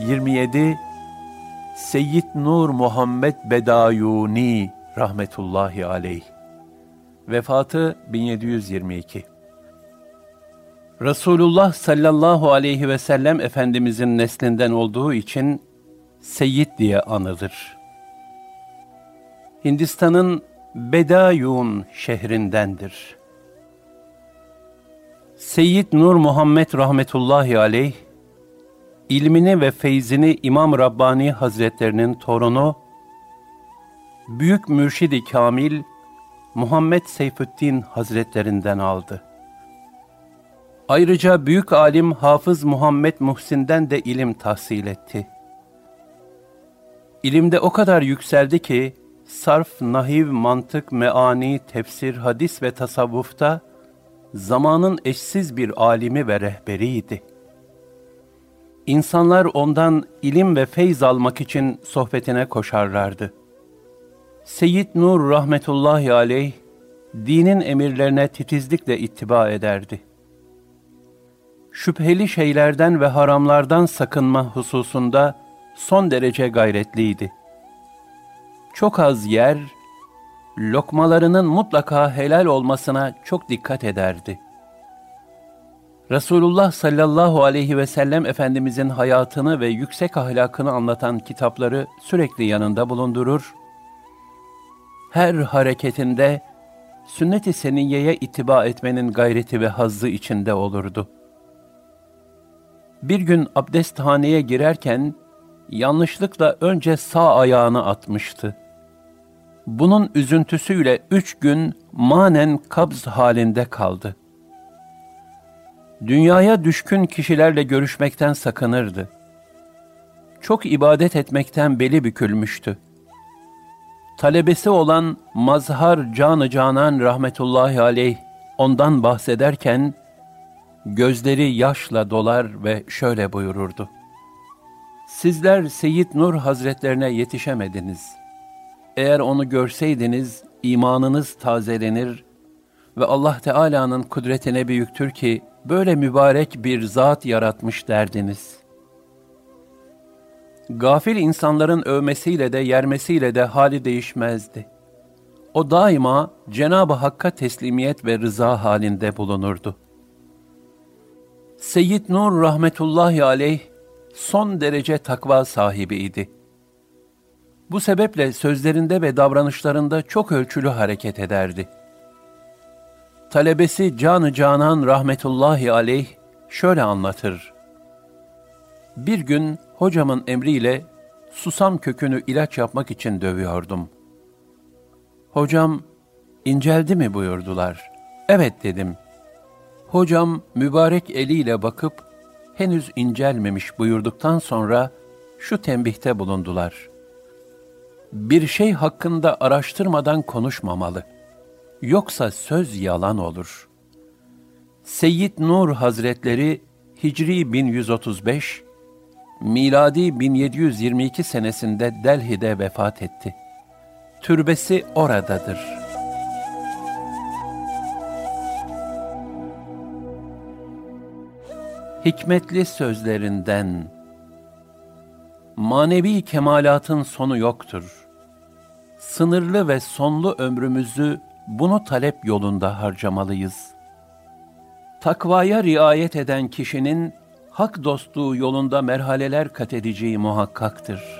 27 Seyyid Nur Muhammed Bedayuni rahmetullahi aleyh. Vefatı 1722. Resulullah sallallahu aleyhi ve sellem Efendimizin neslinden olduğu için Seyyid diye anılır. Hindistan'ın Bedayun şehrindendir. Seyyid Nur Muhammed rahmetullahi aleyh, ilmini ve feyzini İmam Rabbani Hazretlerinin torunu, Büyük Mürşidi Kamil, Muhammed Seyfüddin Hazretlerinden aldı. Ayrıca büyük alim Hafız Muhammed Muhsin'den de ilim tahsil etti. İlimde o kadar yükseldi ki, sarf, nahiv, mantık, meani, tefsir, hadis ve tasavvufta zamanın eşsiz bir alimi ve rehberiydi. İnsanlar ondan ilim ve feyz almak için sohbetine koşarlardı. Seyyid Nur rahmetullahi aleyh, dinin emirlerine titizlikle ittiba ederdi. Şüpheli şeylerden ve haramlardan sakınma hususunda son derece gayretliydi. Çok az yer, lokmalarının mutlaka helal olmasına çok dikkat ederdi. Resulullah sallallahu aleyhi ve sellem Efendimizin hayatını ve yüksek ahlakını anlatan kitapları sürekli yanında bulundurur, her hareketinde sünnet-i seniyyeye itiba etmenin gayreti ve hazzı içinde olurdu. Bir gün abdesthaneye girerken yanlışlıkla önce sağ ayağını atmıştı. Bunun üzüntüsüyle üç gün manen kabz halinde kaldı. Dünyaya düşkün kişilerle görüşmekten sakınırdı. Çok ibadet etmekten beli bükülmüştü. Talebesi olan Mazhar Canı Canan rahmetullahi aleyh ondan bahsederken, gözleri yaşla dolar ve şöyle buyururdu. Sizler Seyyid Nur Hazretlerine yetişemediniz. Eğer onu görseydiniz imanınız tazelenir ve Allah Teala'nın kudretine büyüktür ki böyle mübarek bir zat yaratmış derdiniz. Gafil insanların övmesiyle de yermesiyle de hali değişmezdi. O daima Cenab-ı Hakk'a teslimiyet ve rıza halinde bulunurdu. Seyyid Nur rahmetullahi aleyh son derece takva sahibiydi. Bu sebeple sözlerinde ve davranışlarında çok ölçülü hareket ederdi. Talebesi Canı Canan rahmetullahi aleyh şöyle anlatır. Bir gün hocamın emriyle susam kökünü ilaç yapmak için dövüyordum. Hocam, inceldi mi buyurdular. Evet dedim. Hocam mübarek eliyle bakıp henüz incelmemiş buyurduktan sonra şu tembihte bulundular. Bir şey hakkında araştırmadan konuşmamalı. Yoksa söz yalan olur. Seyyid Nur Hazretleri Hicri 1135, miladi 1722 senesinde Delhi'de vefat etti. Türbesi oradadır. Hikmetli sözlerinden Manevi kemalatın sonu yoktur. Sınırlı ve sonlu ömrümüzü bunu talep yolunda harcamalıyız. Takvaya riayet eden kişinin hak dostluğu yolunda merhaleler kat edeceği muhakkaktır.